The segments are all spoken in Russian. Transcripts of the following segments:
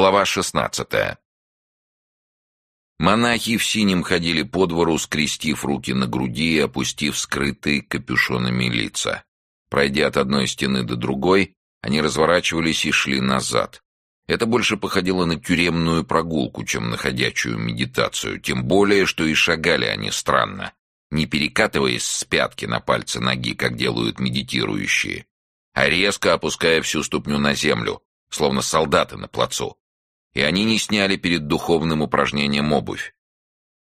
Глава шестнадцатая. Монахи в синем ходили по двору, скрестив руки на груди и опустив скрытые капюшонами лица. Пройдя от одной стены до другой, они разворачивались и шли назад. Это больше походило на тюремную прогулку, чем на ходячую медитацию, тем более, что и шагали они странно, не перекатываясь с пятки на пальцы ноги, как делают медитирующие, а резко опуская всю ступню на землю, словно солдаты на плацу и они не сняли перед духовным упражнением обувь.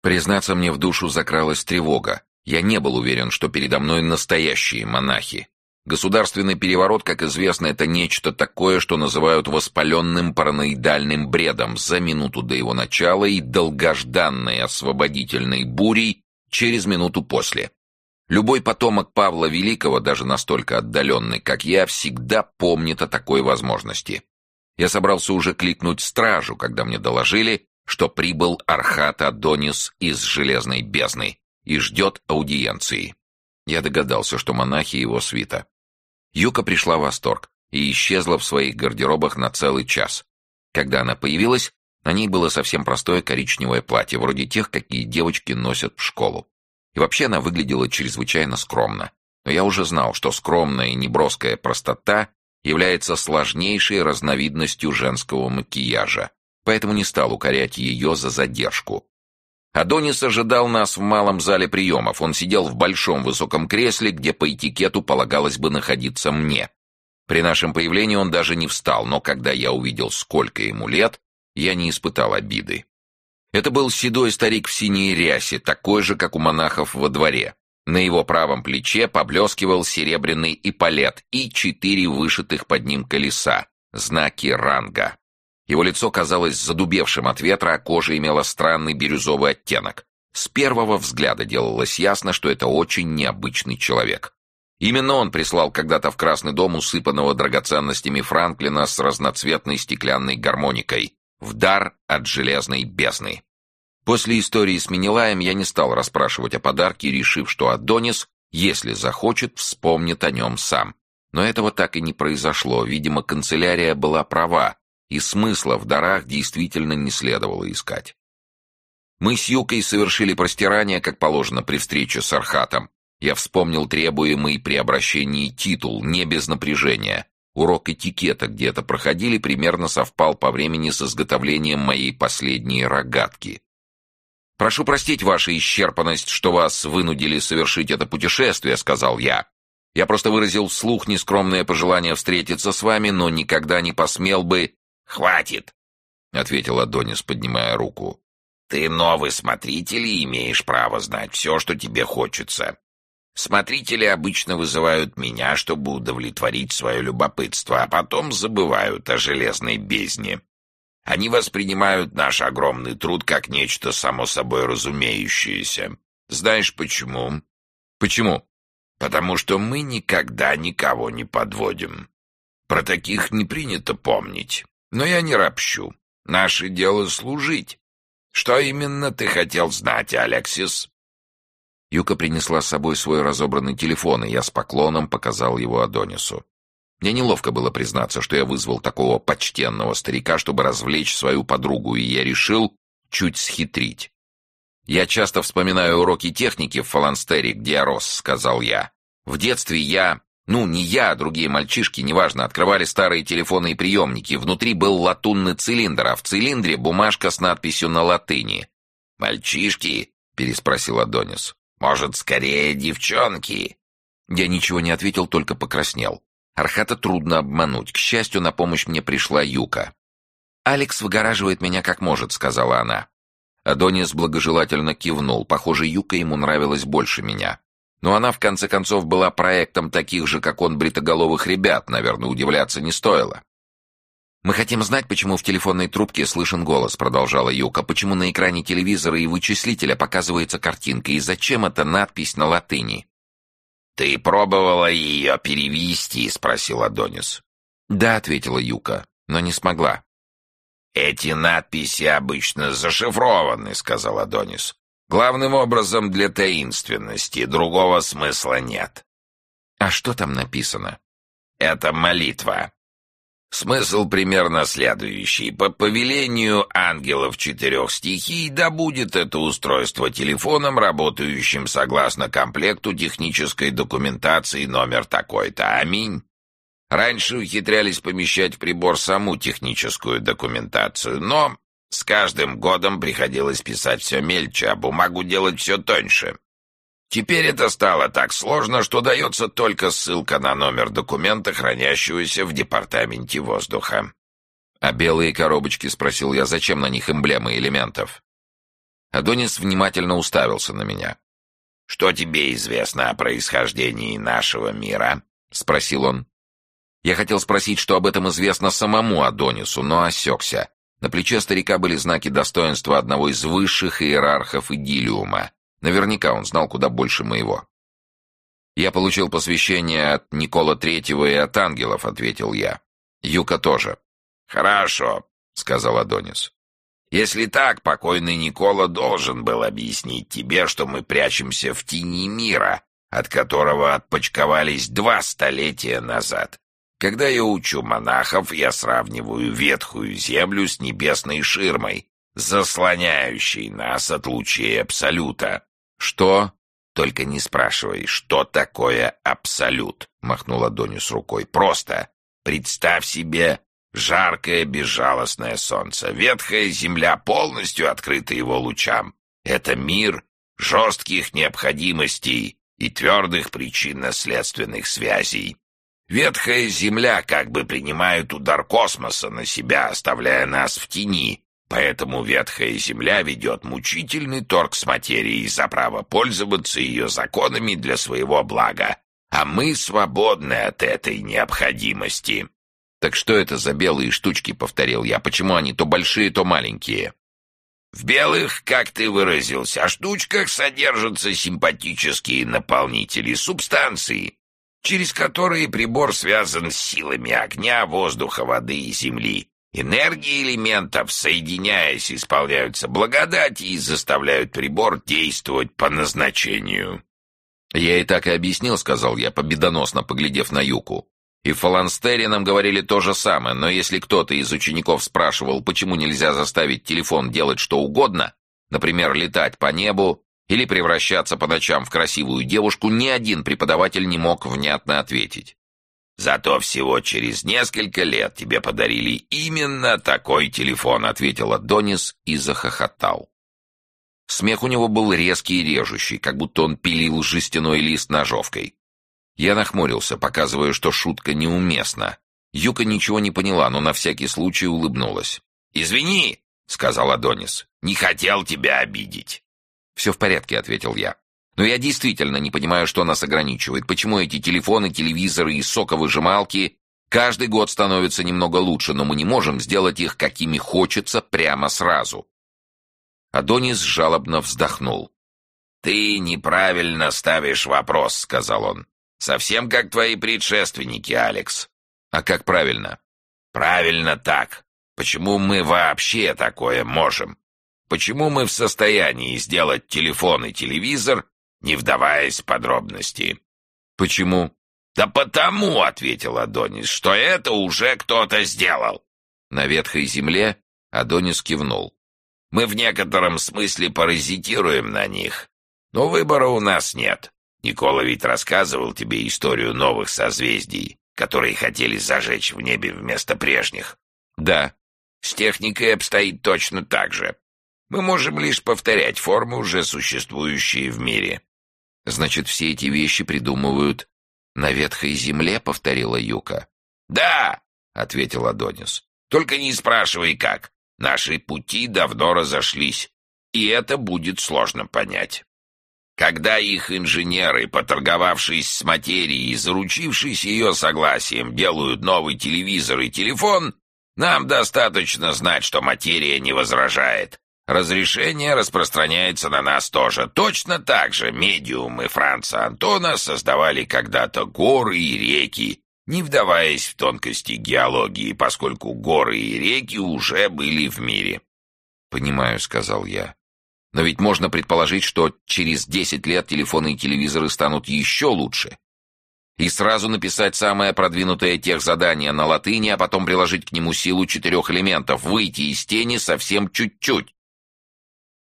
Признаться мне, в душу закралась тревога. Я не был уверен, что передо мной настоящие монахи. Государственный переворот, как известно, это нечто такое, что называют воспаленным параноидальным бредом за минуту до его начала и долгожданной освободительной бурей через минуту после. Любой потомок Павла Великого, даже настолько отдаленный, как я, всегда помнит о такой возможности. Я собрался уже кликнуть стражу, когда мне доложили, что прибыл Архат Адонис из Железной Бездны и ждет аудиенции. Я догадался, что монахи его свита. Юка пришла в восторг и исчезла в своих гардеробах на целый час. Когда она появилась, на ней было совсем простое коричневое платье, вроде тех, какие девочки носят в школу. И вообще она выглядела чрезвычайно скромно. Но я уже знал, что скромная и неброская простота является сложнейшей разновидностью женского макияжа, поэтому не стал укорять ее за задержку. Адонис ожидал нас в малом зале приемов. Он сидел в большом высоком кресле, где по этикету полагалось бы находиться мне. При нашем появлении он даже не встал, но когда я увидел, сколько ему лет, я не испытал обиды. Это был седой старик в синей рясе, такой же, как у монахов во дворе. На его правом плече поблескивал серебряный эполет и четыре вышитых под ним колеса, знаки ранга. Его лицо казалось задубевшим от ветра, а кожа имела странный бирюзовый оттенок. С первого взгляда делалось ясно, что это очень необычный человек. Именно он прислал когда-то в Красный дом усыпанного драгоценностями Франклина с разноцветной стеклянной гармоникой в дар от железной бездны. После истории с Менелаем я не стал расспрашивать о подарке, решив, что Адонис, если захочет, вспомнит о нем сам. Но этого так и не произошло. Видимо, канцелярия была права, и смысла в дарах действительно не следовало искать. Мы с Юкой совершили простирание, как положено при встрече с Архатом. Я вспомнил требуемый при обращении титул, не без напряжения. Урок этикета где-то проходили, примерно совпал по времени с изготовлением моей последней рогатки. «Прошу простить вашу исчерпанность, что вас вынудили совершить это путешествие», — сказал я. «Я просто выразил вслух нескромное пожелание встретиться с вами, но никогда не посмел бы...» «Хватит», — ответил Адонис, поднимая руку. «Ты новый смотритель и имеешь право знать все, что тебе хочется. Смотрители обычно вызывают меня, чтобы удовлетворить свое любопытство, а потом забывают о железной бездне. Они воспринимают наш огромный труд как нечто само собой разумеющееся. Знаешь почему? Почему? Потому что мы никогда никого не подводим. Про таких не принято помнить. Но я не ропщу. Наше дело служить. Что именно ты хотел знать, Алексис? Юка принесла с собой свой разобранный телефон, и я с поклоном показал его Адонису. Мне неловко было признаться, что я вызвал такого почтенного старика, чтобы развлечь свою подругу, и я решил чуть схитрить. «Я часто вспоминаю уроки техники в Фаланстере, где я рос», — сказал я. «В детстве я, ну, не я, а другие мальчишки, неважно, открывали старые телефонные приемники. Внутри был латунный цилиндр, а в цилиндре бумажка с надписью на латыни». «Мальчишки?» — переспросил Адонис. «Может, скорее девчонки?» Я ничего не ответил, только покраснел. Архата трудно обмануть. К счастью, на помощь мне пришла Юка. «Алекс выгораживает меня как может», — сказала она. Адонис благожелательно кивнул. Похоже, Юка ему нравилась больше меня. Но она, в конце концов, была проектом таких же, как он, бритоголовых ребят. Наверное, удивляться не стоило. «Мы хотим знать, почему в телефонной трубке слышен голос», — продолжала Юка. «Почему на экране телевизора и вычислителя показывается картинка, и зачем эта надпись на латыни?» «Ты пробовала ее перевести?» — спросил Адонис. «Да», — ответила Юка, — «но не смогла». «Эти надписи обычно зашифрованы», — сказал Адонис. «Главным образом для таинственности, другого смысла нет». «А что там написано?» «Это молитва». Смысл примерно следующий. По повелению ангелов четырех стихий да будет это устройство телефоном, работающим согласно комплекту технической документации номер такой-то. Аминь. Раньше ухитрялись помещать в прибор саму техническую документацию, но с каждым годом приходилось писать все мельче, а бумагу делать все тоньше. Теперь это стало так сложно, что дается только ссылка на номер документа, хранящегося в департаменте воздуха. «А белые коробочки?» — спросил я, зачем на них эмблемы элементов. Адонис внимательно уставился на меня. «Что тебе известно о происхождении нашего мира?» — спросил он. Я хотел спросить, что об этом известно самому Адонису, но осекся. На плече старика были знаки достоинства одного из высших иерархов Идилиума. Наверняка он знал куда больше моего. «Я получил посвящение от Никола Третьего и от ангелов», — ответил я. «Юка тоже». «Хорошо», — сказал Адонис. «Если так, покойный Никола должен был объяснить тебе, что мы прячемся в тени мира, от которого отпочковались два столетия назад. Когда я учу монахов, я сравниваю ветхую землю с небесной ширмой, заслоняющей нас от лучей Абсолюта. «Что?» «Только не спрашивай, что такое абсолют?» — махнула Донис рукой. «Просто представь себе жаркое безжалостное солнце. Ветхая земля полностью открыта его лучам. Это мир жестких необходимостей и твердых причинно-следственных связей. Ветхая земля как бы принимает удар космоса на себя, оставляя нас в тени, Поэтому ветхая земля ведет мучительный торг с материей за право пользоваться ее законами для своего блага, а мы свободны от этой необходимости. «Так что это за белые штучки?» — повторил я. «Почему они то большие, то маленькие?» «В белых, как ты выразился, штучках содержатся симпатические наполнители субстанции, через которые прибор связан с силами огня, воздуха, воды и земли. Энергии элементов, соединяясь, исполняются благодати и заставляют прибор действовать по назначению. «Я и так и объяснил», — сказал я, победоносно поглядев на Юку. «И в Фаланстере нам говорили то же самое, но если кто-то из учеников спрашивал, почему нельзя заставить телефон делать что угодно, например, летать по небу или превращаться по ночам в красивую девушку, ни один преподаватель не мог внятно ответить. Зато всего через несколько лет тебе подарили именно такой телефон», — ответил Адонис и захохотал. Смех у него был резкий и режущий, как будто он пилил жестяной лист ножовкой. Я нахмурился, показывая, что шутка неуместна. Юка ничего не поняла, но на всякий случай улыбнулась. «Извини», — сказал Адонис, — «не хотел тебя обидеть». «Все в порядке», — ответил я. Но я действительно не понимаю, что нас ограничивает. Почему эти телефоны, телевизоры и соковыжималки каждый год становятся немного лучше, но мы не можем сделать их какими хочется прямо сразу. Адонис жалобно вздохнул. «Ты неправильно ставишь вопрос», — сказал он. «Совсем как твои предшественники, Алекс». «А как правильно?» «Правильно так. Почему мы вообще такое можем? Почему мы в состоянии сделать телефон и телевизор не вдаваясь в подробности. «Почему?» «Да потому», — ответил Адонис, — «что это уже кто-то сделал». На ветхой земле Адонис кивнул. «Мы в некотором смысле паразитируем на них, но выбора у нас нет. Никола ведь рассказывал тебе историю новых созвездий, которые хотели зажечь в небе вместо прежних». «Да». «С техникой обстоит точно так же. Мы можем лишь повторять формы, уже существующие в мире. «Значит, все эти вещи придумывают на ветхой земле?» — повторила Юка. «Да!» — ответил Адонис. «Только не спрашивай, как. Наши пути давно разошлись, и это будет сложно понять. Когда их инженеры, поторговавшись с материей и заручившись ее согласием, делают новый телевизор и телефон, нам достаточно знать, что материя не возражает, Разрешение распространяется на нас тоже. Точно так же медиумы Франца Антона создавали когда-то горы и реки, не вдаваясь в тонкости геологии, поскольку горы и реки уже были в мире. «Понимаю», — сказал я. «Но ведь можно предположить, что через десять лет телефоны и телевизоры станут еще лучше. и сразу написать самое продвинутое техзадание на латыни, а потом приложить к нему силу четырех элементов, выйти из тени совсем чуть-чуть.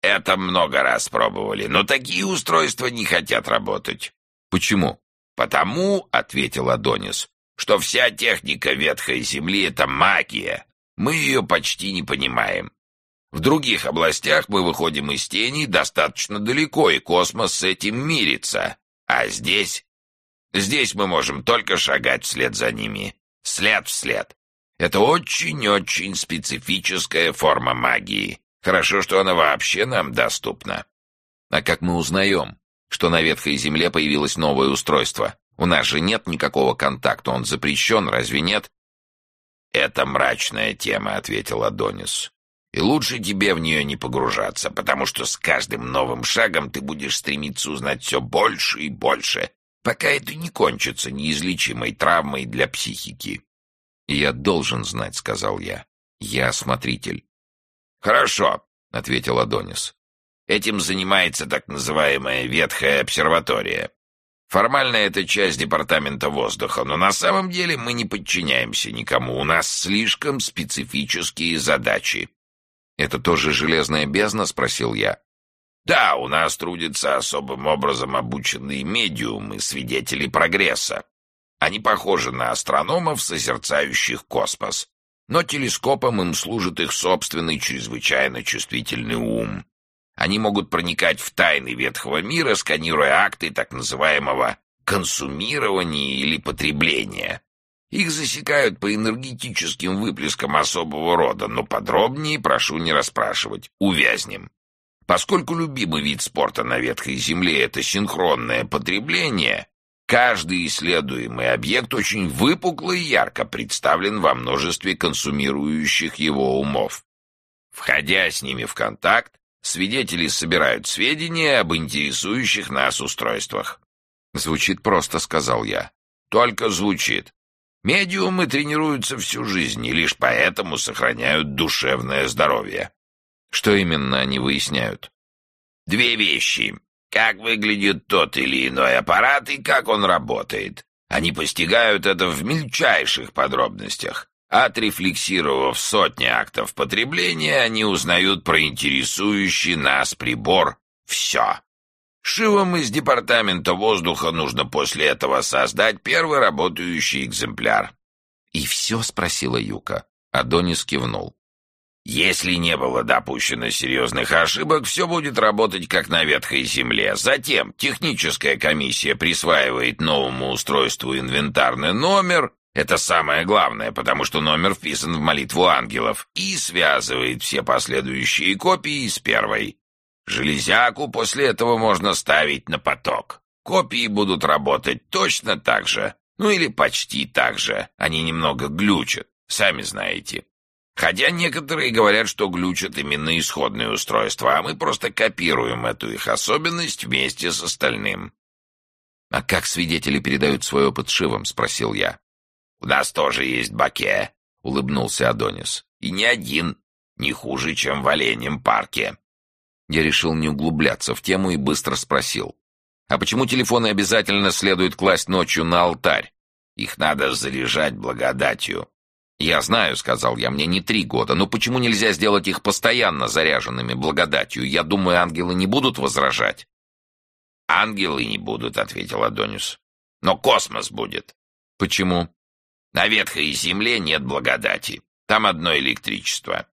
Это много раз пробовали, но такие устройства не хотят работать. Почему? Потому, — ответил Адонис, — что вся техника ветхой земли — это магия. Мы ее почти не понимаем. В других областях мы выходим из тени достаточно далеко, и космос с этим мирится. А здесь Здесь мы можем только шагать вслед за ними. След в след. Это очень-очень специфическая форма магии. Хорошо, что она вообще нам доступна. А как мы узнаем, что на ветхой земле появилось новое устройство? У нас же нет никакого контакта, он запрещен, разве нет? «Это мрачная тема», — ответил Адонис. «И лучше тебе в нее не погружаться, потому что с каждым новым шагом ты будешь стремиться узнать все больше и больше, пока это не кончится неизлечимой травмой для психики. «Я должен знать», — сказал я. «Я смотритель». «Хорошо», — ответил Адонис. «Этим занимается так называемая ветхая обсерватория. Формально это часть департамента воздуха, но на самом деле мы не подчиняемся никому, у нас слишком специфические задачи». «Это тоже железная бездна?» — спросил я. Да, у нас трудятся особым образом обученные медиумы, свидетели прогресса. Они похожи на астрономов, созерцающих космос. Но телескопом им служит их собственный чрезвычайно чувствительный ум. Они могут проникать в тайны ветхого мира, сканируя акты так называемого консумирования или потребления. Их засекают по энергетическим выплескам особого рода, но подробнее прошу не расспрашивать. Увязнем. Поскольку любимый вид спорта на ветхой земле — это синхронное потребление, каждый исследуемый объект очень выпукло и ярко представлен во множестве консумирующих его умов. Входя с ними в контакт, свидетели собирают сведения об интересующих нас устройствах. «Звучит просто», — сказал я. «Только звучит. Медиумы тренируются всю жизнь и лишь поэтому сохраняют душевное здоровье. Что именно они выясняют? Две вещи. Как выглядит тот или иной аппарат и как он работает. Они постигают это в мельчайших подробностях. Отрефлексировав сотни актов потребления, они узнают про интересующий нас прибор все. Шивам из департамента воздуха нужно после этого создать первый работающий экземпляр. «И все?» — спросила Юка. Адонис кивнул. Если не было допущено серьезных ошибок, все будет работать как на ветхой земле. Затем техническая комиссия присваивает новому устройству инвентарный номер, это самое главное, потому что номер вписан в молитву ангелов, и связывает все последующие копии с первой. Железяку после этого можно ставить на поток. Копии будут работать точно так же, ну или почти так же. Они немного глючат, сами знаете. Хотя некоторые говорят, что глючат именно исходные устройства, а мы просто копируем эту их особенность вместе с остальным. «А как свидетели передают свой опыт Шивом?» — спросил я. «У нас тоже есть баке», — улыбнулся Адонис. «И не один, не хуже, чем в оленем парке». Я решил не углубляться в тему и быстро спросил. «А почему телефоны обязательно следует класть ночью на алтарь? Их надо заряжать благодатью. «Я знаю», — сказал я, — «мне не три года, но почему нельзя сделать их постоянно заряженными благодатью? Я думаю, ангелы не будут возражать». «Ангелы не будут», — ответил Адонис. «Но космос будет». «Почему?» «На ветхой земле нет благодати. Там одно электричество.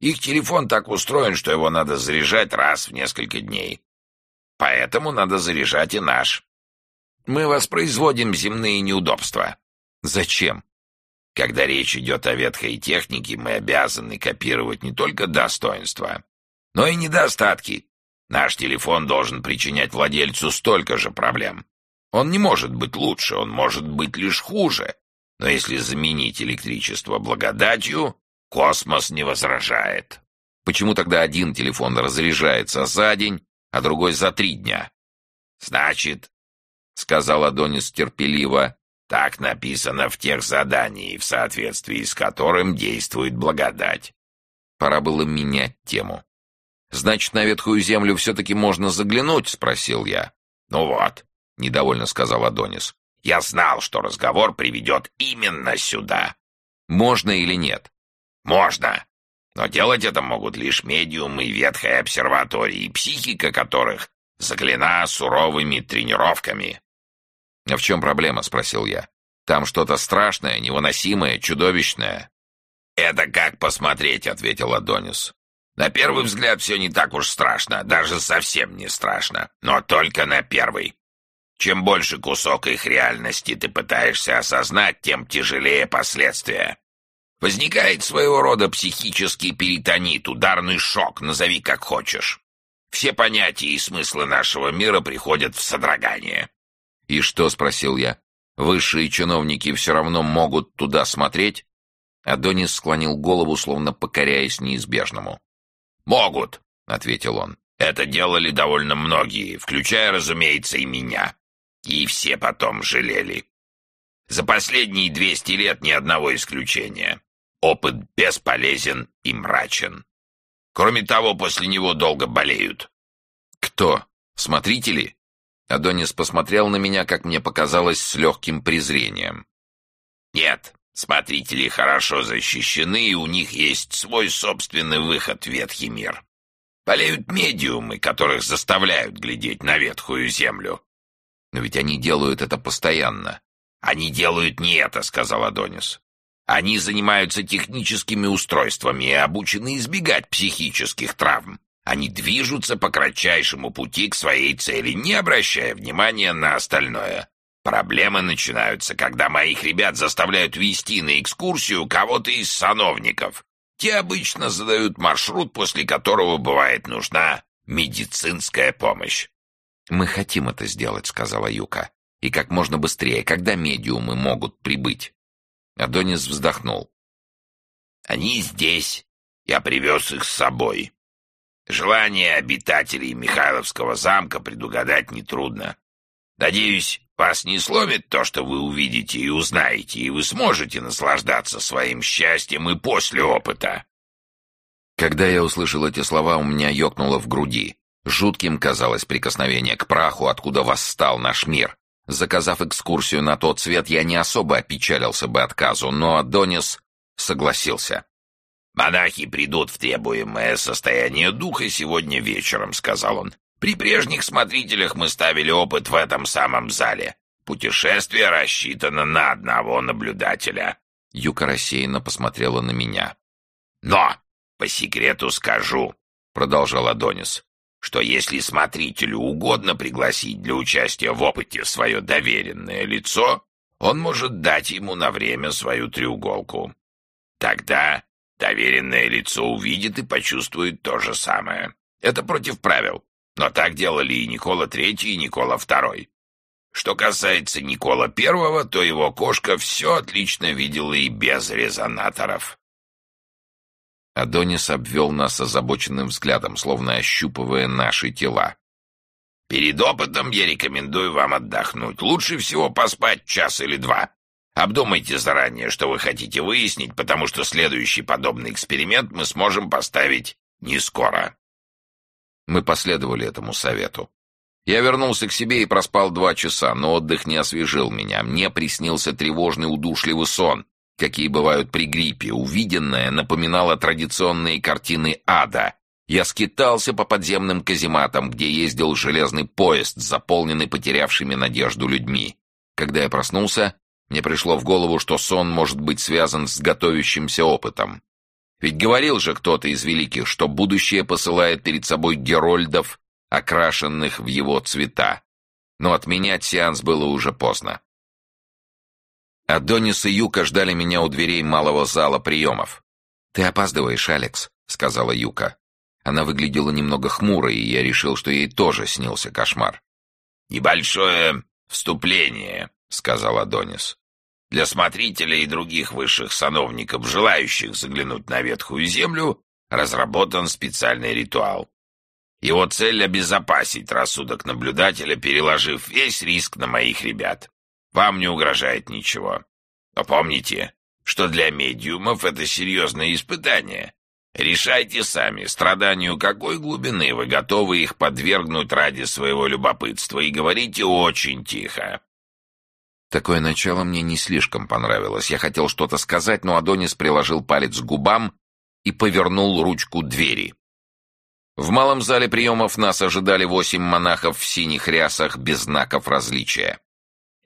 Их телефон так устроен, что его надо заряжать раз в несколько дней. Поэтому надо заряжать и наш. Мы воспроизводим земные неудобства». «Зачем?» Когда речь идет о ветхой технике, мы обязаны копировать не только достоинства, но и недостатки. Наш телефон должен причинять владельцу столько же проблем. Он не может быть лучше, он может быть лишь хуже. Но если заменить электричество благодатью, космос не возражает. Почему тогда один телефон разряжается за день, а другой за три дня? Значит, — сказал Адонис терпеливо, так написано в тех задании, в соответствии с которым действует благодать. Пора было менять тему. «Значит, на ветхую землю все-таки можно заглянуть?» — спросил я. «Ну вот», — недовольно сказал Адонис. Я знал, что разговор приведет именно сюда. Можно или нет? Можно. Но делать это могут лишь медиумы ветхой обсерватории, психика которых заклина суровыми тренировками. — А в чем проблема? — спросил я. — Там что-то страшное, невыносимое, чудовищное. — Это как посмотреть, — ответил Адонис. На первый взгляд все не так уж страшно, даже совсем не страшно, но только на первый. Чем больше кусок их реальности ты пытаешься осознать, тем тяжелее последствия. Возникает своего рода психический перитонит, ударный шок, назови как хочешь. Все понятия и смыслы нашего мира приходят в содрогание. «И что?» — спросил я. «Высшие чиновники все равно могут туда смотреть?» Адонис склонил голову, словно покоряясь неизбежному. «Могут», — ответил он. «Это делали довольно многие, включая, разумеется, и меня. И все потом жалели. За последние двести лет ни одного исключения. Опыт бесполезен и мрачен. Кроме того, после него долго болеют». «Кто? Смотрители?» Адонис посмотрел на меня, как мне показалось, с легким презрением. «Нет, смотрители хорошо защищены, и у них есть свой собственный выход в ветхий мир. Болеют медиумы, которых заставляют глядеть на ветхую землю. Но ведь они делают это постоянно. Они делают не это, сказал Адонис. Они занимаются техническими устройствами и обучены избегать психических травм. Они движутся по кратчайшему пути к своей цели, не обращая внимания на остальное. Проблемы начинаются, когда моих ребят заставляют вести на экскурсию кого-то из сановников. Те обычно задают маршрут, после которого бывает нужна медицинская помощь. «Мы хотим это сделать», — сказала Юка. «И как можно быстрее, когда медиумы могут прибыть?» Адонис вздохнул. «Они здесь. Я привез их с собой. Желания обитателей Михайловского замка предугадать нетрудно. Надеюсь, вас не сломит то, что вы увидите и узнаете, и вы сможете наслаждаться своим счастьем и после опыта. Когда я услышал эти слова, у меня ёкнуло в груди. Жутким казалось прикосновение к праху, откуда восстал наш мир. Заказав экскурсию на тот свет, я не особо опечалился бы отказу, но Адонис согласился. «Монахи придут в требуемое состояние духа сегодня вечером», — сказал он. «При прежних смотрителях мы ставили опыт в этом самом зале. Путешествие рассчитано на одного наблюдателя». Юка рассеянно посмотрела на меня. «Но, по секрету скажу», — продолжал Адонис, «что если смотрителю угодно пригласить для участия в опыте свое доверенное лицо, он может дать ему на время свою треуголку. Тогда Доверенное лицо увидит и почувствует то же самое. Это против правил. Но так делали и Никола Третий, и Никола Второй. Что касается Никола Первого, то его кошка все отлично видела и без резонаторов. Адонис обвел нас озабоченным взглядом, словно ощупывая наши тела. «Перед опытом я рекомендую вам отдохнуть. Лучше всего поспать час или два. Обдумайте заранее, что вы хотите выяснить, потому что следующий подобный эксперимент мы сможем поставить не скоро. Мы последовали этому совету. Я вернулся к себе и проспал два часа, но отдых не освежил меня. Мне приснился тревожный удушливый сон, какие бывают при гриппе. Увиденное напоминало традиционные картины ада. Я скитался по подземным казематам, где ездил железный поезд, заполненный потерявшими надежду людьми. Когда я проснулся, мне пришло в голову, что сон может быть связан с готовящимся опытом. Ведь говорил же кто-то из великих, что будущее посылает перед собой герольдов, окрашенных в его цвета. Но отменять сеанс было уже поздно. Адонис и Юка ждали меня у дверей малого зала приемов. «Ты опаздываешь, Алекс», — сказала Юка. Она выглядела немного хмурой, и я решил, что ей тоже снился кошмар. «Небольшое вступление», сказал Адонис. Для смотрителей и других высших сановников, желающих заглянуть на ветхую землю, разработан специальный ритуал. Его цель — обезопасить рассудок наблюдателя, переложив весь риск на моих ребят. Вам не угрожает ничего. Но помните, что для медиумов это серьезное испытание. Решайте сами, страданию какой глубины вы готовы их подвергнуть ради своего любопытства, и говорите очень тихо. Такое начало мне не слишком понравилось. Я хотел что-то сказать, но Адонис приложил палец к губам и повернул ручку двери. В малом зале приемов нас ожидали восемь монахов в синих рясах без знаков различия.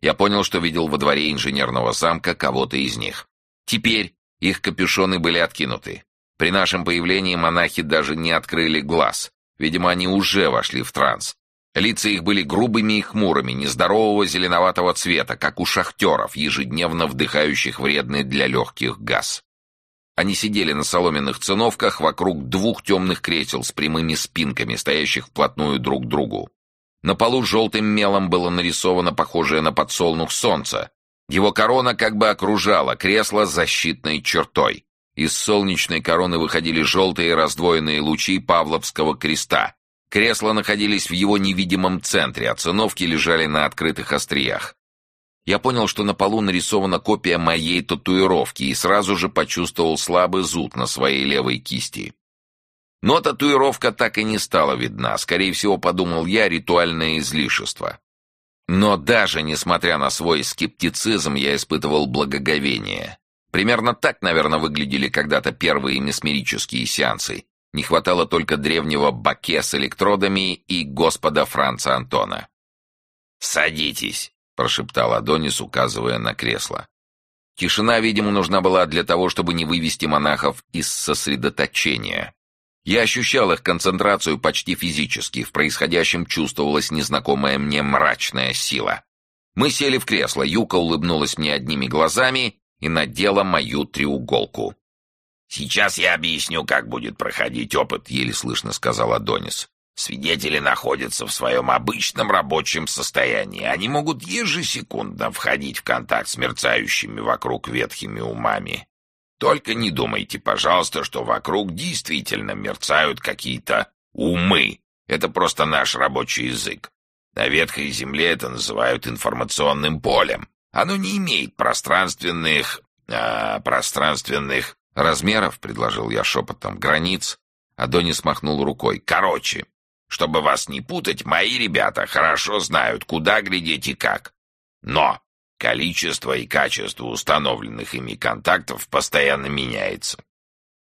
Я понял, что видел во дворе инженерного замка кого-то из них. Теперь их капюшоны были откинуты. При нашем появлении монахи даже не открыли глаз. Видимо, они уже вошли в транс. Лица их были грубыми и хмурыми, нездорового зеленоватого цвета, как у шахтеров, ежедневно вдыхающих вредный для легких газ. Они сидели на соломенных циновках вокруг двух темных кресел с прямыми спинками, стоящих вплотную друг к другу. На полу желтым мелом было нарисовано похожее на подсолнух солнце. Его корона как бы окружала кресло защитной чертой. Из солнечной короны выходили желтые раздвоенные лучи Павловского креста. Кресла находились в его невидимом центре, а циновки лежали на открытых остриях. Я понял, что на полу нарисована копия моей татуировки и сразу же почувствовал слабый зуд на своей левой кисти. Но татуировка так и не стала видна, скорее всего, подумал я, ритуальное излишество. Но даже несмотря на свой скептицизм, я испытывал благоговение. Примерно так, наверное, выглядели когда-то первые месмерические сеансы. Не хватало только древнего баке с электродами и господа Франца Антона. «Садитесь», — прошептал Адонис, указывая на кресло. Тишина, видимо, нужна была для того, чтобы не вывести монахов из сосредоточения. Я ощущал их концентрацию почти физически, в происходящем чувствовалась незнакомая мне мрачная сила. Мы сели в кресло, Юка улыбнулась мне одними глазами и надела мою треуголку. «Сейчас я объясню, как будет проходить опыт», — еле слышно сказал Адонис. «Свидетели находятся в своем обычном рабочем состоянии. Они могут ежесекундно входить в контакт с мерцающими вокруг ветхими умами. Только не думайте, пожалуйста, что вокруг действительно мерцают какие-то умы. Это просто наш рабочий язык. На ветхой земле это называют информационным полем. Оно не имеет пространственных... А, пространственных размеров, предложил я шепотом, границ. Адонис махнул рукой. Короче, чтобы вас не путать, мои ребята хорошо знают, куда глядеть и как. Но количество и качество установленных ими контактов постоянно меняется.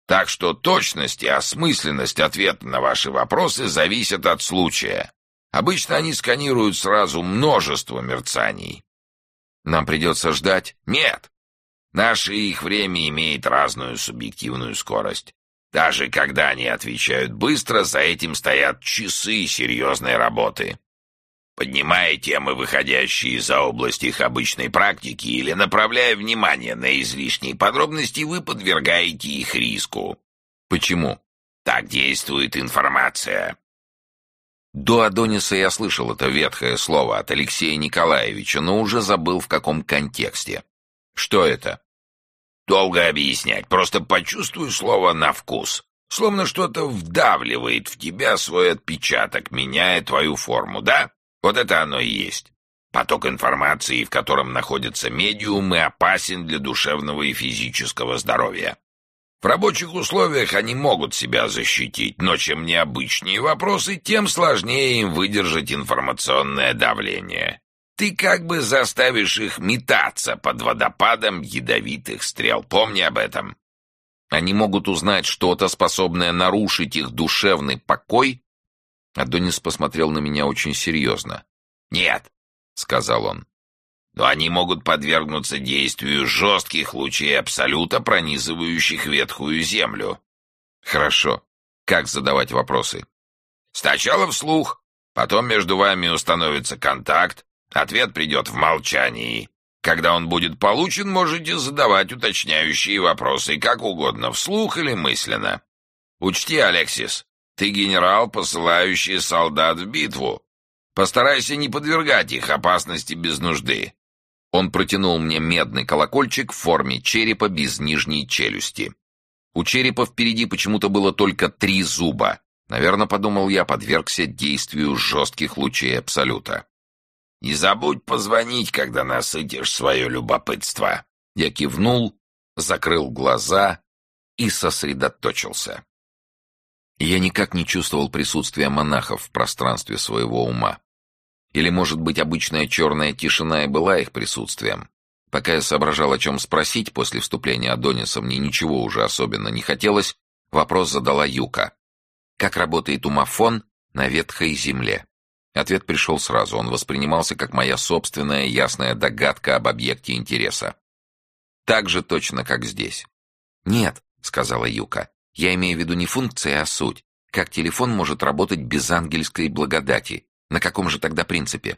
Так что точность и осмысленность ответа на ваши вопросы зависят от случая. Обычно они сканируют сразу множество мерцаний. Нам придется ждать? Нет. Наше их время имеет разную субъективную скорость. Даже когда они отвечают быстро, за этим стоят часы серьезной работы. Поднимая темы, выходящие за область их обычной практики, или направляя внимание на излишние подробности, вы подвергаете их риску. Почему? Так действует информация. До Адониса я слышал это ветхое слово от Алексея Николаевича, но уже забыл в каком контексте. Что это? Долго объяснять, просто почувствуй слово на вкус. Словно что-то вдавливает в тебя свой отпечаток, меняя твою форму, да? Вот это оно и есть. Поток информации, в котором находятся медиумы, опасен для душевного и физического здоровья. В рабочих условиях они могут себя защитить, но чем необычнее вопросы, тем сложнее им выдержать информационное давление. Ты как бы заставишь их метаться под водопадом ядовитых стрел. Помни об этом. Они могут узнать что-то, способное нарушить их душевный покой? Адонис посмотрел на меня очень серьезно. «Нет», — сказал он. «Но они могут подвергнуться действию жестких лучей Абсолюта, пронизывающих ветхую землю». «Хорошо. Как задавать вопросы?» «Сначала вслух, потом между вами установится контакт, ответ придет в молчании. Когда он будет получен, можете задавать уточняющие вопросы как угодно, вслух или мысленно. Учти, Алексис, ты генерал, посылающий солдат в битву. Постарайся не подвергать их опасности без нужды. Он протянул мне медный колокольчик в форме черепа без нижней челюсти. У черепа впереди почему-то было только три зуба. Наверное, подумал я, подвергся действию жестких лучей Абсолюта. «Не забудь позвонить, когда насытишь свое любопытство». Я кивнул, закрыл глаза и сосредоточился. Я никак не чувствовал присутствия монахов в пространстве своего ума. Или, может быть, обычная черная тишина и была их присутствием? Пока я соображал, о чем спросить после вступления Адониса, мне ничего уже особенно не хотелось, вопрос задала Юка. Как работает умофон на ветхой земле? Ответ пришел сразу, он воспринимался как моя собственная ясная догадка об объекте интереса. Так же точно, как здесь. «Нет», — сказала Юка, — «я имею в виду не функция, а суть. Как телефон может работать без ангельской благодати? На каком же тогда принципе?»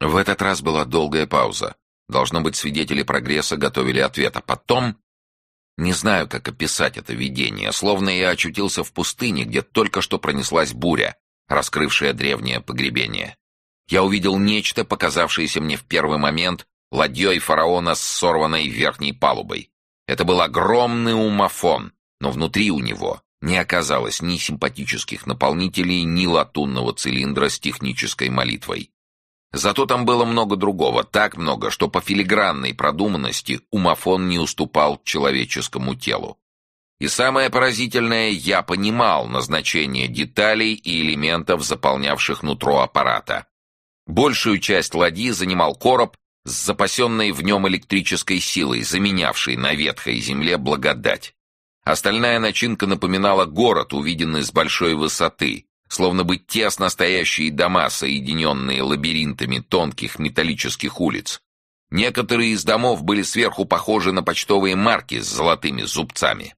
В этот раз была долгая пауза. Должно быть, свидетели прогресса готовили ответ, а потом... Не знаю, как описать это видение, словно я очутился в пустыне, где только что пронеслась буря, раскрывшая древнее погребение. Я увидел нечто, показавшееся мне в первый момент ладьей фараона с сорванной верхней палубой. Это был огромный умофон, но внутри у него не оказалось ни симпатических наполнителей, ни латунного цилиндра с технической молитвой. Зато там было много другого, так много, что по филигранной продуманности умофон не уступал человеческому телу. И самое поразительное, я понимал назначение деталей и элементов, заполнявших нутро аппарата. Большую часть ладьи занимал короб с запасенной в нем электрической силой, заменявшей на ветхой земле благодать. Остальная начинка напоминала город, увиденный с большой высоты, словно бы тесно стоящие дома, соединенные лабиринтами тонких металлических улиц. Некоторые из домов были сверху похожи на почтовые марки с золотыми зубцами.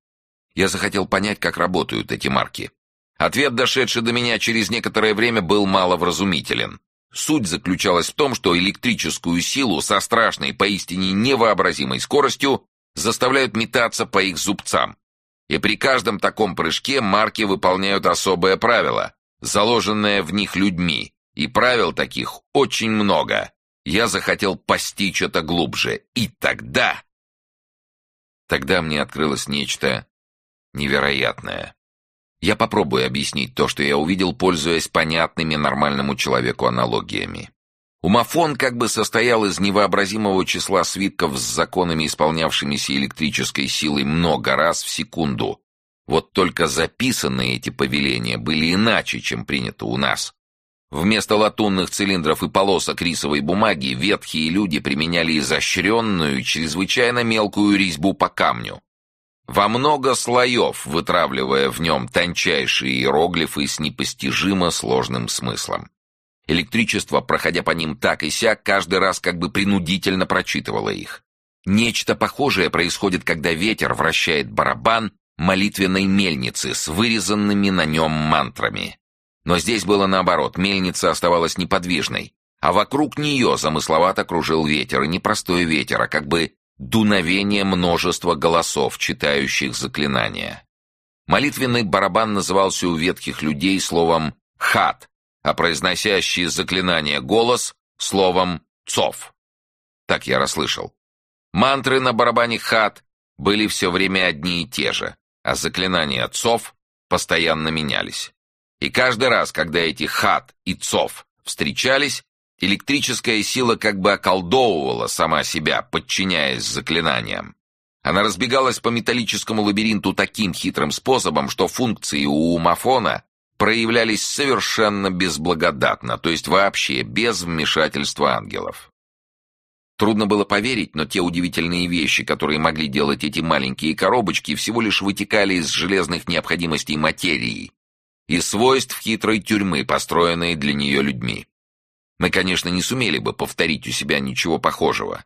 Я захотел понять, как работают эти марки. Ответ, дошедший до меня через некоторое время, был маловразумителен. Суть заключалась в том, что электрическую силу со страшной, поистине невообразимой скоростью заставляют метаться по их зубцам. И при каждом таком прыжке марки выполняют особое правило заложенное в них людьми, и правил таких очень много. Я захотел постичь это глубже, и тогда... Тогда мне открылось нечто невероятное. Я попробую объяснить то, что я увидел, пользуясь понятными нормальному человеку аналогиями. Умофон как бы состоял из невообразимого числа свитков с законами, исполнявшимися электрической силой много раз в секунду, вот только записанные эти повеления были иначе, чем принято у нас. Вместо латунных цилиндров и полосок рисовой бумаги ветхие люди применяли изощренную, чрезвычайно мелкую резьбу по камню. Во много слоев, вытравливая в нем тончайшие иероглифы с непостижимо сложным смыслом. Электричество, проходя по ним так и сяк, каждый раз как бы принудительно прочитывало их. Нечто похожее происходит, когда ветер вращает барабан молитвенной мельницы с вырезанными на нем мантрами. Но здесь было наоборот, мельница оставалась неподвижной, а вокруг нее замысловато кружил ветер, и не простой ветер, а как бы дуновение множества голосов, читающих заклинания. Молитвенный барабан назывался у ветхих людей словом «хат», а произносящий заклинание голос — словом «цов». Так я расслышал. Мантры на барабане «хат» были все время одни и те же а заклинания отцов постоянно менялись. И каждый раз, когда эти хат и цов встречались, электрическая сила как бы околдовывала сама себя, подчиняясь заклинаниям. Она разбегалась по металлическому лабиринту таким хитрым способом, что функции у умофона проявлялись совершенно безблагодатно, то есть вообще без вмешательства ангелов. Трудно было поверить, но те удивительные вещи, которые могли делать эти маленькие коробочки, всего лишь вытекали из железных необходимостей материи и свойств хитрой тюрьмы, построенной для нее людьми. Мы, конечно, не сумели бы повторить у себя ничего похожего.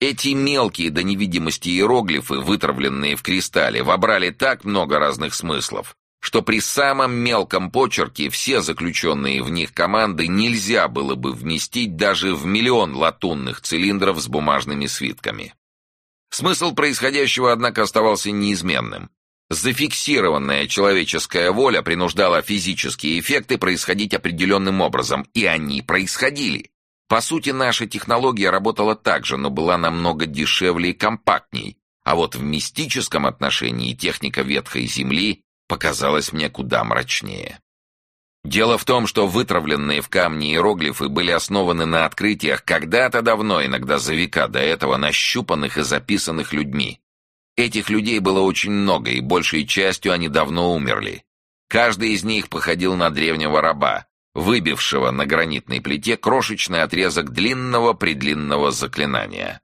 Эти мелкие до невидимости иероглифы, вытравленные в кристалле, вобрали так много разных смыслов, что при самом мелком почерке все заключенные в них команды нельзя было бы вместить даже в миллион латунных цилиндров с бумажными свитками. Смысл происходящего, однако, оставался неизменным. Зафиксированная человеческая воля принуждала физические эффекты происходить определенным образом, и они происходили. По сути, наша технология работала так же, но была намного дешевле и компактней, а вот в мистическом отношении техника ветхой земли показалось мне куда мрачнее. Дело в том, что вытравленные в камне иероглифы были основаны на открытиях когда-то давно, иногда за века до этого, нащупанных и записанных людьми. Этих людей было очень много, и большей частью они давно умерли. Каждый из них походил на древнего раба, выбившего на гранитной плите крошечный отрезок длинного-предлинного заклинания.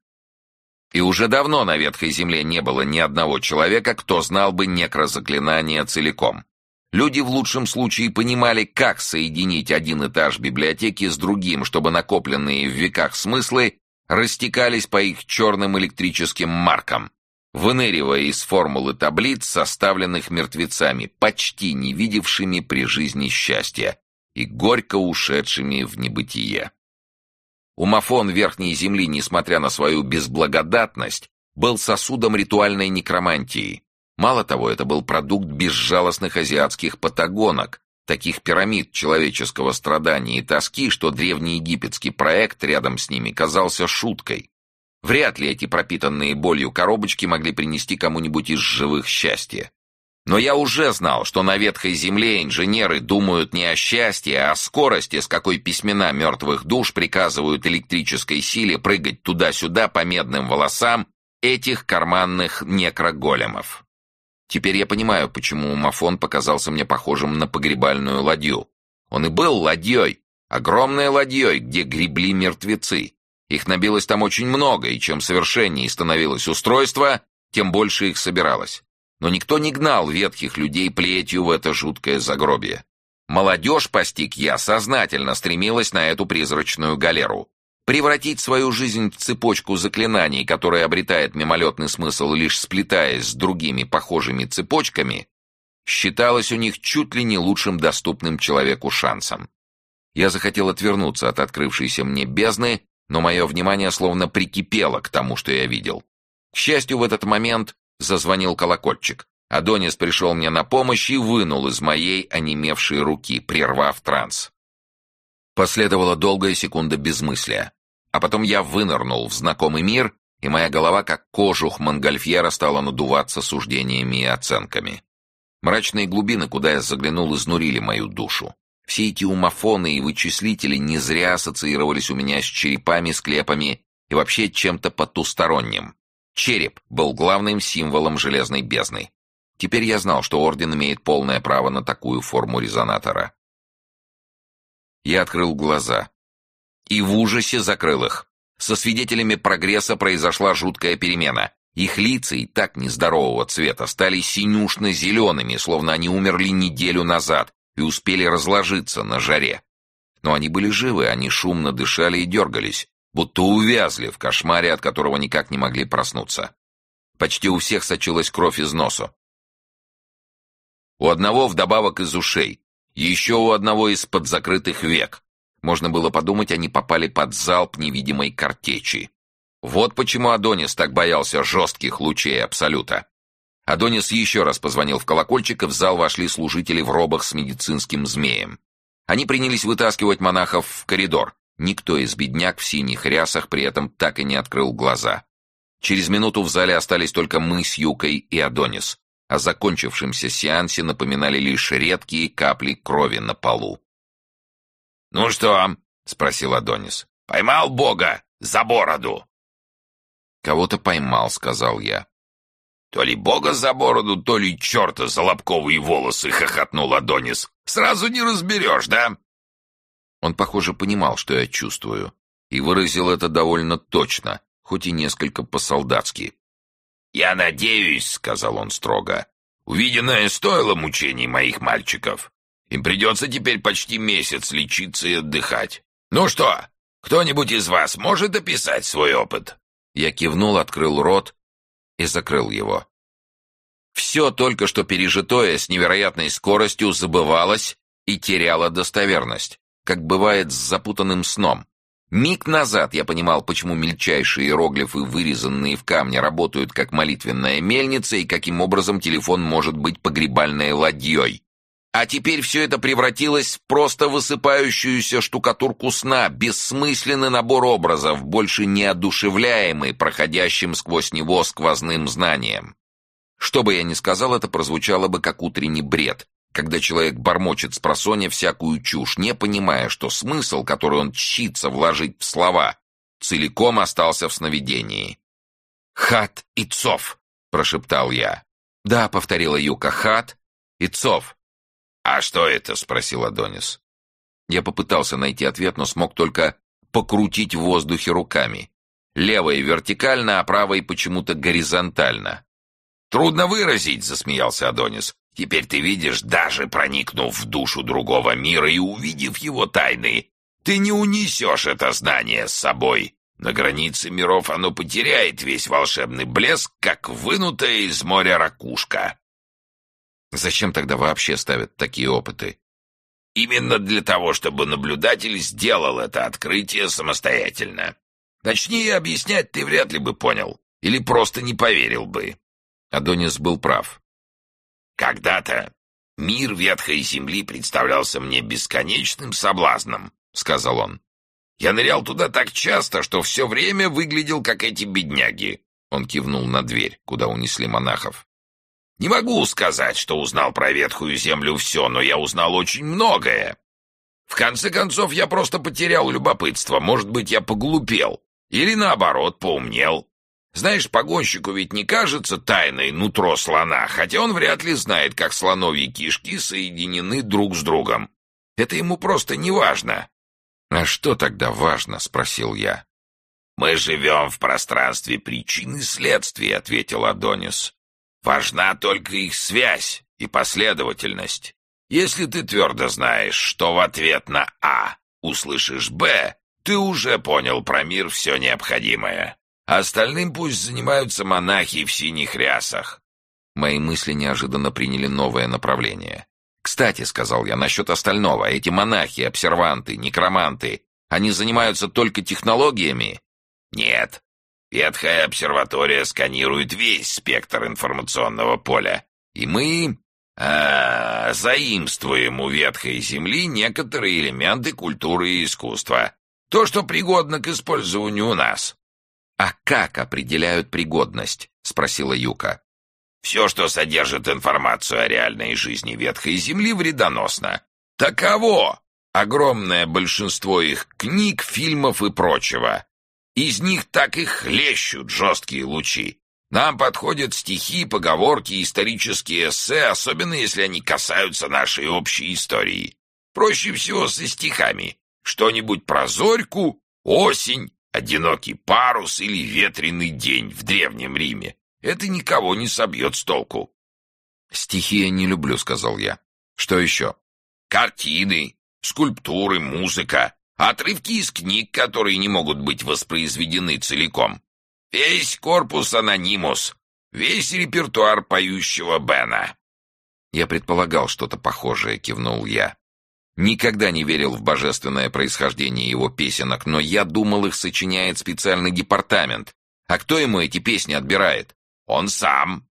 И уже давно на ветхой земле не было ни одного человека, кто знал бы некрозаклинание целиком. Люди в лучшем случае понимали, как соединить один этаж библиотеки с другим, чтобы накопленные в веках смыслы растекались по их черным электрическим маркам, выныривая из формулы таблиц, составленных мертвецами, почти не видевшими при жизни счастья и горько ушедшими в небытие. Умафон Верхней Земли, несмотря на свою безблагодатность, был сосудом ритуальной некромантии. Мало того, это был продукт безжалостных азиатских патагонок, таких пирамид человеческого страдания и тоски, что древний египетский проект рядом с ними казался шуткой. Вряд ли эти пропитанные болью коробочки могли принести кому-нибудь из живых счастье. Но я уже знал, что на ветхой земле инженеры думают не о счастье, а о скорости, с какой письмена мертвых душ приказывают электрической силе прыгать туда-сюда по медным волосам этих карманных некроголемов. Теперь я понимаю, почему Мафон показался мне похожим на погребальную ладью. Он и был ладьей, огромной ладьей, где гребли мертвецы. Их набилось там очень много, и чем совершеннее становилось устройство, тем больше их собиралось. Но никто не гнал ветхих людей плетью в это жуткое загробие. Молодежь, постиг я, сознательно стремилась на эту призрачную галеру. Превратить свою жизнь в цепочку заклинаний, которая обретает мимолетный смысл, лишь сплетаясь с другими похожими цепочками, считалось у них чуть ли не лучшим доступным человеку шансом. Я захотел отвернуться от открывшейся мне бездны, но мое внимание словно прикипело к тому, что я видел. К счастью, в этот момент Зазвонил колокольчик. Адонис пришел мне на помощь и вынул из моей онемевшей руки, прервав транс. Последовала долгая секунда безмыслия. А потом я вынырнул в знакомый мир, и моя голова, как кожух Монгольфьера, стала надуваться суждениями и оценками. Мрачные глубины, куда я заглянул, изнурили мою душу. Все эти умофоны и вычислители не зря ассоциировались у меня с черепами, склепами и вообще чем-то потусторонним. Череп был главным символом железной бездны. Теперь я знал, что Орден имеет полное право на такую форму резонатора. Я открыл глаза. И в ужасе закрыл их. Со свидетелями прогресса произошла жуткая перемена. Их лица, и так нездорового цвета, стали синюшно-зелеными, словно они умерли неделю назад и успели разложиться на жаре. Но они были живы, они шумно дышали и дергались будто увязли в кошмаре, от которого никак не могли проснуться. Почти у всех сочилась кровь из носу. У одного вдобавок из ушей, еще у одного из-под закрытых век. Можно было подумать, они попали под залп невидимой картечи. Вот почему Адонис так боялся жестких лучей Абсолюта. Адонис еще раз позвонил в колокольчик, и в зал вошли служители в робах с медицинским змеем. Они принялись вытаскивать монахов в коридор, Никто из бедняк в синих рясах при этом так и не открыл глаза. Через минуту в зале остались только мы с Юкой и Адонис. О закончившемся сеансе напоминали лишь редкие капли крови на полу. «Ну что?» — спросил Адонис. «Поймал Бога за бороду!» «Кого-то поймал», — сказал я. «То ли Бога за бороду, то ли черта за лобковые волосы!» — хохотнул Адонис. «Сразу не разберешь, да?» Он, похоже, понимал, что я чувствую, и выразил это довольно точно, хоть и несколько по-солдатски. «Я надеюсь», — сказал он строго, — «увиденное стоило мучений моих мальчиков. Им придется теперь почти месяц лечиться и отдыхать. Ну что, кто-нибудь из вас может описать свой опыт?» Я кивнул, открыл рот и закрыл его. Все только что пережитое с невероятной скоростью забывалось и теряло достоверность как бывает с запутанным сном. Миг назад я понимал, почему мельчайшие иероглифы, вырезанные в камне, работают как молитвенная мельница и каким образом телефон может быть погребальной ладьей. А теперь все это превратилось в просто высыпающуюся штукатурку сна, бессмысленный набор образов, больше не одушевляемый проходящим сквозь него сквозным знанием. Что бы я ни сказал, это прозвучало бы как утренний бред, когда человек бормочет с просонья всякую чушь, не понимая, что смысл, который он чится вложить в слова, целиком остался в сновидении. «Хат и цов!» — прошептал я. «Да», — повторила Юка, — «хат и цов». «А что это?» — спросил Адонис. Я попытался найти ответ, но смог только покрутить в воздухе руками. Левой вертикально, а правой почему-то горизонтально. «Трудно выразить», — засмеялся Адонис. «Теперь ты видишь, даже проникнув в душу другого мира и увидев его тайны, ты не унесешь это знание с собой. На границе миров оно потеряет весь волшебный блеск, как вынутая из моря ракушка». «Зачем тогда вообще ставят такие опыты?» Именно для того, чтобы наблюдатель сделал это открытие самостоятельно. Начни объяснять, ты вряд ли бы понял. Или просто не поверил бы. Адонис был прав. «Когда-то мир ветхой земли представлялся мне бесконечным соблазном», — сказал он. «Я нырял туда так часто, что все время выглядел, как эти бедняги». Он кивнул на дверь, куда унесли монахов. Не могу сказать, что узнал про ветхую землю все, но я узнал очень многое. В конце концов, я просто потерял любопытство. Может быть, я поглупел. Или, наоборот, поумнел. Знаешь, погонщику ведь не кажется тайной нутро слона, хотя он вряд ли знает, как слоновьи кишки соединены друг с другом. Это ему просто не важно. «А что тогда важно?» — спросил я. «Мы живем в пространстве причин и следствий», — ответил Адонис. Важна только их связь и последовательность. Если ты твердо знаешь, что в ответ на «А» услышишь «Б», ты уже понял про мир все необходимое. Остальным пусть занимаются монахи в синих рясах. Мои мысли неожиданно приняли новое направление. «Кстати», — сказал я, — «насчет остального. Эти монахи, обсерванты, некроманты, они занимаются только технологиями?» «Нет. Ветхая обсерватория сканирует весь спектр информационного поля, и мы а, заимствуем у ветхой земли некоторые элементы культуры и искусства. То, что пригодно к использованию у нас. «А как определяют пригодность?» — спросила Юка. «Все, что содержит информацию о реальной жизни ветхой земли, вредоносно. Таково огромное большинство их книг, фильмов и прочего. Из них так и хлещут жесткие лучи. Нам подходят стихи, поговорки, исторические эссе, особенно если они касаются нашей общей истории. Проще всего со стихами. Что-нибудь про зорьку, осень, одинокий парус или ветреный день в Древнем Риме. Это никого не собьет с толку. «Стихи я не люблю», — сказал я. «Что еще?» «Картины, скульптуры, музыка. Отрывки из книг, которые не могут быть воспроизведены целиком. Весь корпус анонимус, весь репертуар поющего Бена. Я предполагал что-то похожее, кивнул я. Никогда не верил в божественное происхождение его песенок, но я думал, их сочиняет специальный департамент. А кто ему эти песни отбирает? Он сам.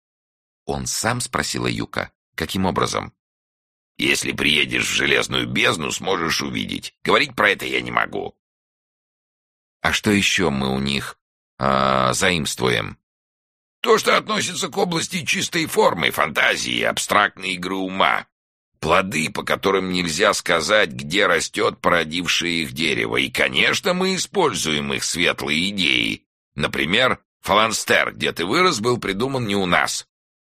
Он сам, спросила Юка. Каким образом? Если приедешь в Железную бездну, сможешь увидеть. Говорить про это я не могу. А что еще мы у них а, заимствуем? То, что относится к области чистой формы, фантазии, абстрактной игры ума. Плоды, по которым нельзя сказать, где растет породившее их дерево. И, конечно, мы используем их светлые идеи. Например, фаланстер, где ты вырос, был придуман не у нас,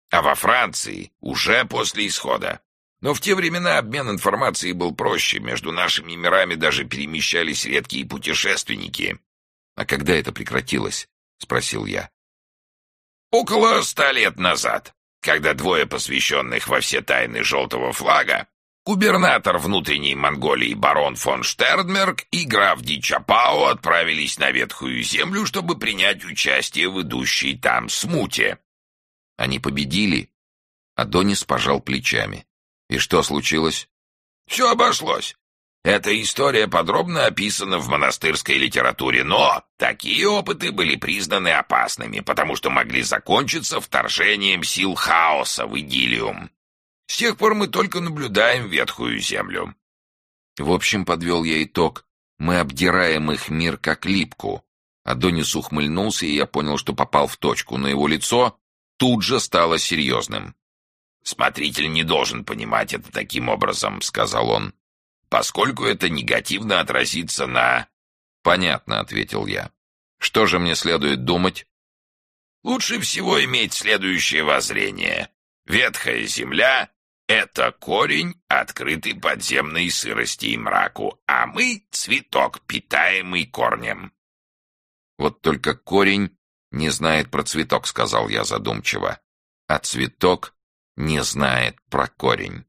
а во Франции, уже после исхода. Но в те времена обмен информацией был проще, между нашими мирами даже перемещались редкие путешественники. «А когда это прекратилось?» — спросил я. «Около ста лет назад, когда двое посвященных во все тайны желтого флага, губернатор внутренней Монголии барон фон Штернберг и граф Ди отправились на Ветхую Землю, чтобы принять участие в идущей там смуте». «Они победили?» Адонис пожал плечами. И что случилось? Все обошлось. Эта история подробно описана в монастырской литературе, но такие опыты были признаны опасными, потому что могли закончиться вторжением сил хаоса в Идилиум. С тех пор мы только наблюдаем ветхую землю. В общем, подвел я итог, мы обдираем их мир как липку. Адонис ухмыльнулся, и я понял, что попал в точку, но его лицо тут же стало серьезным. «Смотритель не должен понимать это таким образом», — сказал он, «поскольку это негативно отразится на...» «Понятно», — ответил я. «Что же мне следует думать?» «Лучше всего иметь следующее воззрение. Ветхая земля Это корень, открытый подземной сырости и мраку, а мы — цветок, питаемый корнем. Вот только корень не знает про цветок, сказал я задумчиво, а цветок не знает про корень.